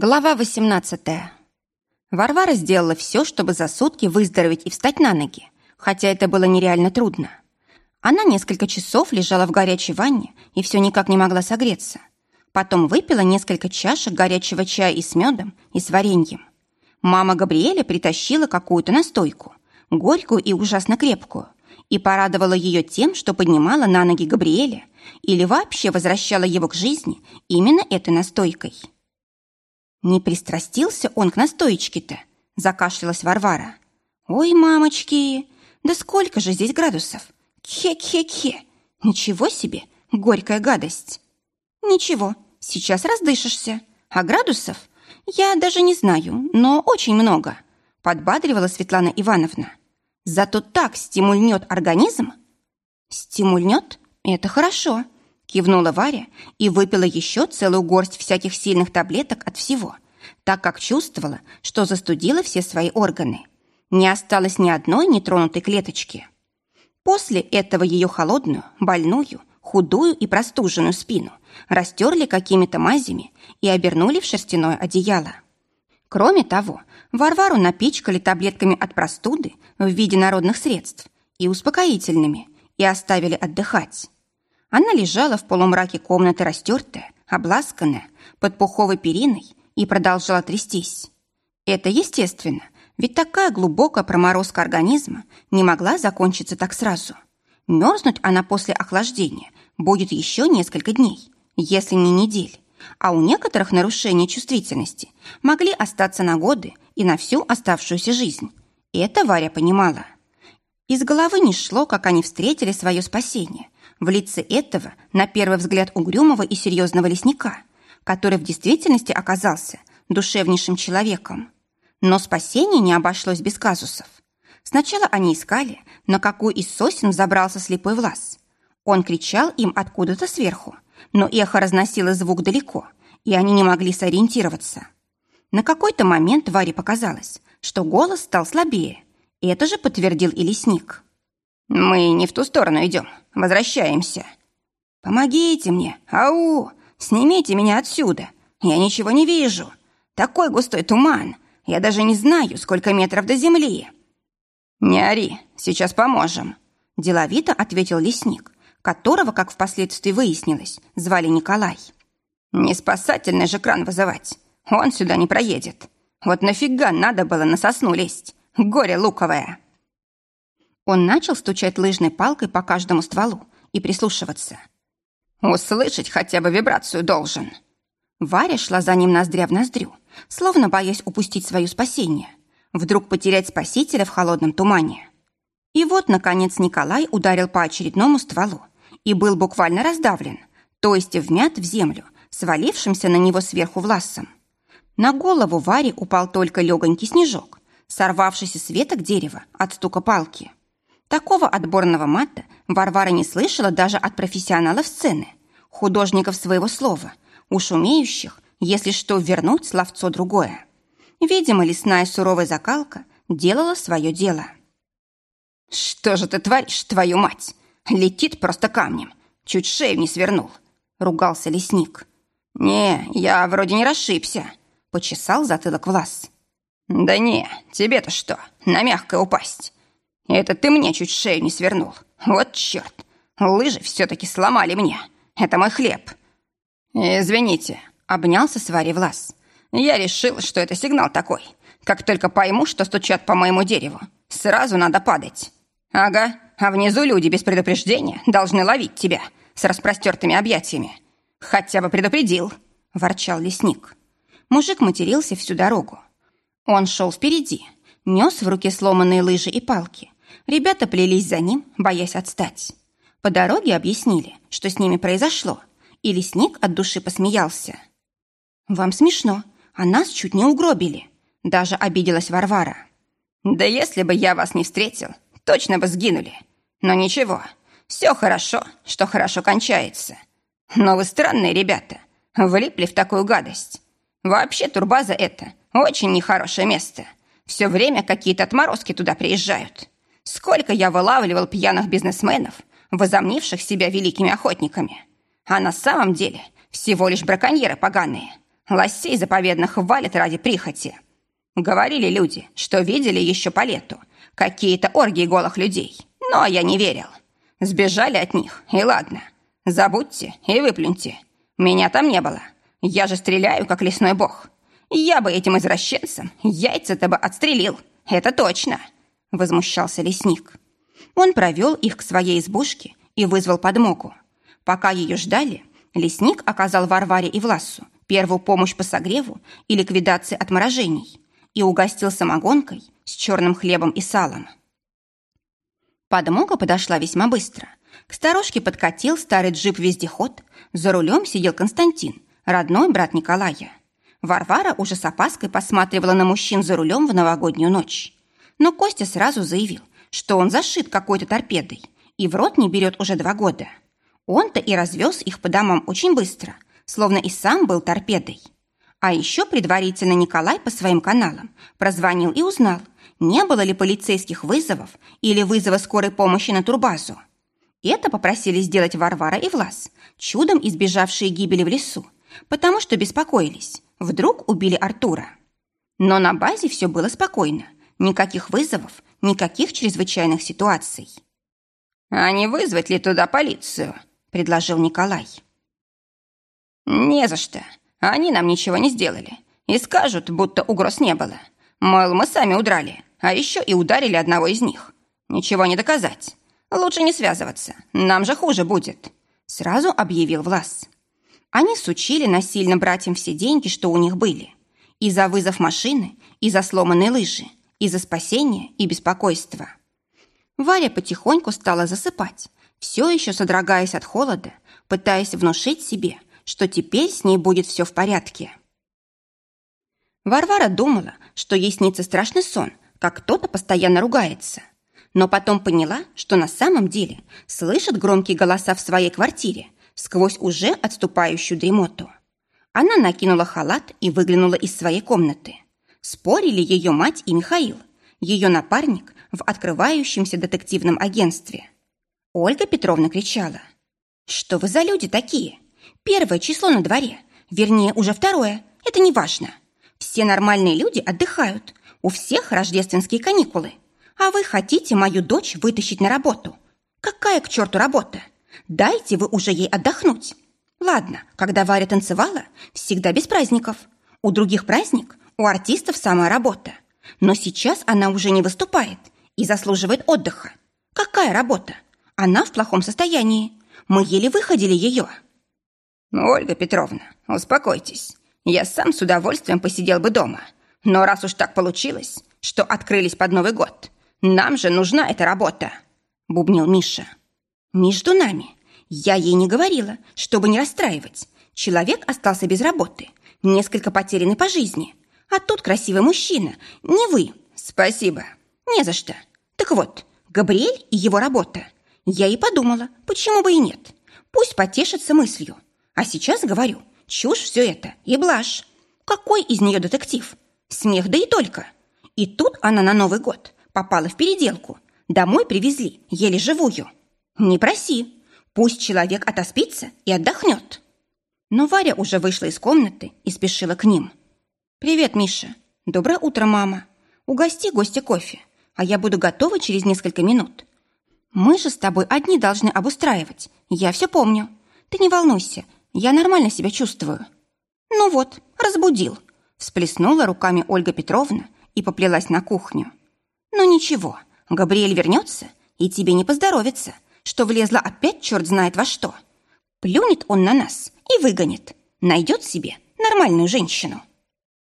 Глава 18. Варвара сделала все, чтобы за сутки выздороветь и встать на ноги, хотя это было нереально трудно. Она несколько часов лежала в горячей ванне и все никак не могла согреться. Потом выпила несколько чашек горячего чая и с медом, и с вареньем. Мама Габриэля притащила какую-то настойку, горькую и ужасно крепкую, и порадовала ее тем, что поднимала на ноги Габриэля или вообще возвращала его к жизни именно этой настойкой. Не пристрастился он к настоечке-то, закашлялась Варвара. Ой, мамочки, да сколько же здесь градусов? Кхе-кхе-кхе. Ничего себе, горькая гадость. Ничего, сейчас раздышишься. А градусов? Я даже не знаю, но очень много, подбадривала Светлана Ивановна. Зато так стимульнет организм. Стимульнет? Это хорошо кивнула Варя и выпила еще целую горсть всяких сильных таблеток от всего, так как чувствовала, что застудила все свои органы. Не осталось ни одной нетронутой клеточки. После этого ее холодную, больную, худую и простуженную спину растерли какими-то мазями и обернули в шерстяное одеяло. Кроме того, Варвару напичкали таблетками от простуды в виде народных средств и успокоительными и оставили отдыхать. Она лежала в полумраке комнаты растертая, обласканная, под пуховой периной и продолжала трястись. Это естественно, ведь такая глубокая проморозка организма не могла закончиться так сразу. Мерзнуть она после охлаждения будет еще несколько дней, если не недель, а у некоторых нарушения чувствительности могли остаться на годы и на всю оставшуюся жизнь. Это Варя понимала. Из головы не шло, как они встретили свое спасение – в лице этого, на первый взгляд, угрюмого и серьезного лесника, который в действительности оказался душевнейшим человеком. Но спасение не обошлось без казусов. Сначала они искали, на какую из сосен забрался слепой Влас. Он кричал им откуда-то сверху, но эхо разносило звук далеко, и они не могли сориентироваться. На какой-то момент Варе показалось, что голос стал слабее, и это же подтвердил и лесник. «Мы не в ту сторону идем. Возвращаемся». «Помогите мне! Ау! Снимите меня отсюда! Я ничего не вижу! Такой густой туман! Я даже не знаю, сколько метров до земли!» «Не ори, сейчас поможем!» Деловито ответил лесник, которого, как впоследствии выяснилось, звали Николай. «Не спасательный же кран вызывать. Он сюда не проедет. Вот нафига надо было на сосну лезть? Горе луковое!» Он начал стучать лыжной палкой по каждому стволу и прислушиваться. «Услышать хотя бы вибрацию должен». Варя шла за ним ноздря в ноздрю, словно боясь упустить свое спасение, вдруг потерять спасителя в холодном тумане. И вот, наконец, Николай ударил по очередному стволу и был буквально раздавлен, то есть вмят в землю, свалившимся на него сверху власом. На голову Варе упал только легонький снежок, сорвавшийся с веток дерева от стука палки. Такого отборного мата Варвара не слышала даже от профессионалов сцены, художников своего слова, уж умеющих, если что, вернуть словцо другое. Видимо, лесная суровая закалка делала свое дело. «Что же ты творишь, твою мать? Летит просто камнем. Чуть шею не свернул», — ругался лесник. «Не, я вроде не расшибся», — почесал затылок Влас. «Да не, тебе-то что, на мягкое упасть? Это ты мне чуть шею не свернул. Вот черт. Лыжи все-таки сломали мне. Это мой хлеб. Извините, обнялся с Варей Влас. Я решил, что это сигнал такой. Как только пойму, что стучат по моему дереву, сразу надо падать. Ага, а внизу люди без предупреждения должны ловить тебя с распростертыми объятиями. Хотя бы предупредил, ворчал лесник. Мужик матерился всю дорогу. Он шел впереди, нес в руке сломанные лыжи и палки, Ребята плелись за ним, боясь отстать. По дороге объяснили, что с ними произошло, и лесник от души посмеялся. «Вам смешно, а нас чуть не угробили», — даже обиделась Варвара. «Да если бы я вас не встретил, точно бы сгинули. Но ничего, все хорошо, что хорошо кончается. Но вы странные ребята, влипли в такую гадость. Вообще турбаза это очень нехорошее место. Все время какие-то отморозки туда приезжают. Сколько я вылавливал пьяных бизнесменов, возомнивших себя великими охотниками. А на самом деле всего лишь браконьеры поганые. Лосей заповедных валят ради прихоти. Говорили люди, что видели еще по лету какие-то оргии голых людей, но я не верил. Сбежали от них, и ладно. Забудьте и выплюньте. Меня там не было. Я же стреляю, как лесной бог. Я бы этим извращенцам яйца-то бы отстрелил. Это точно!» Возмущался лесник. Он провел их к своей избушке и вызвал подмогу. Пока ее ждали, лесник оказал Варваре и Власу первую помощь по согреву и ликвидации отморожений и угостил самогонкой с черным хлебом и салом. Подмога подошла весьма быстро. К сторожке подкатил старый джип-вездеход. За рулем сидел Константин, родной брат Николая. Варвара уже с опаской посматривала на мужчин за рулем в новогоднюю ночь. Но Костя сразу заявил, что он зашит какой-то торпедой и в рот не берет уже два года. Он-то и развез их по домам очень быстро, словно и сам был торпедой. А еще предварительно Николай по своим каналам прозвонил и узнал, не было ли полицейских вызовов или вызова скорой помощи на турбазу. Это попросили сделать Варвара и Влас, чудом избежавшие гибели в лесу, потому что беспокоились, вдруг убили Артура. Но на базе все было спокойно, никаких вызовов, никаких чрезвычайных ситуаций. «А не вызвать ли туда полицию?» – предложил Николай. «Не за что. Они нам ничего не сделали. И скажут, будто угроз не было. Мол, мы сами удрали, а еще и ударили одного из них. Ничего не доказать. Лучше не связываться, нам же хуже будет», – сразу объявил Влас. Они сучили насильно братьям все деньги, что у них были. И за вызов машины, и за сломанные лыжи, и за спасение, и беспокойство. Варя потихоньку стала засыпать, все еще содрогаясь от холода, пытаясь внушить себе, что теперь с ней будет все в порядке. Варвара думала, что ей снится страшный сон, как кто-то постоянно ругается. Но потом поняла, что на самом деле слышит громкие голоса в своей квартире сквозь уже отступающую дремоту. Она накинула халат и выглянула из своей комнаты. Спорили ее мать и Михаил, ее напарник в открывающемся детективном агентстве. Ольга Петровна кричала. «Что вы за люди такие? Первое число на дворе, вернее, уже второе, это не важно. Все нормальные люди отдыхают, у всех рождественские каникулы. А вы хотите мою дочь вытащить на работу? Какая к черту работа? Дайте вы уже ей отдохнуть. Ладно, когда Варя танцевала, всегда без праздников. У других праздник, у артистов самая работа. Но сейчас она уже не выступает и заслуживает отдыха. Какая работа? Она в плохом состоянии. Мы еле выходили ее. Ольга Петровна, успокойтесь. Я сам с удовольствием посидел бы дома. Но раз уж так получилось, что открылись под Новый год, нам же нужна эта работа, бубнил Миша. Между нами. Я ей не говорила, чтобы не расстраивать. Человек остался без работы, несколько потерянный по жизни. А тут красивый мужчина, не вы. Спасибо. Не за что. Так вот, Габриэль и его работа. Я и подумала, почему бы и нет. Пусть потешится мыслью. А сейчас говорю, чушь все это и блажь. Какой из нее детектив? Смех да и только. И тут она на Новый год попала в переделку. Домой привезли, еле живую. Не проси. Пусть человек отоспится и отдохнет. Но Варя уже вышла из комнаты и спешила к ним. «Привет, Миша. Доброе утро, мама. Угости гостя кофе, а я буду готова через несколько минут. Мы же с тобой одни должны обустраивать. Я все помню. Ты не волнуйся, я нормально себя чувствую». «Ну вот, разбудил», – всплеснула руками Ольга Петровна и поплелась на кухню. «Ну ничего, Габриэль вернется, и тебе не поздоровится, что влезла опять черт знает во что. Плюнет он на нас и выгонит. Найдет себе нормальную женщину.